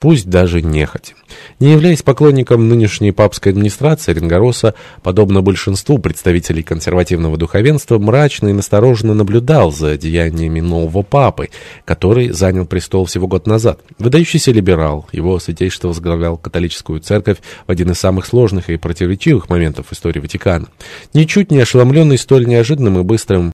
пусть даже нехотя. Не являясь поклонником нынешней папской администрации, Ренгороса, подобно большинству представителей консервативного духовенства, мрачно и настороженно наблюдал за деяниями нового папы, который занял престол всего год назад. Выдающийся либерал, его святейшество возглавлял католическую церковь в один из самых сложных и противоречивых моментов истории Ватикана. Ничуть не ошеломленный столь неожиданным и быстрым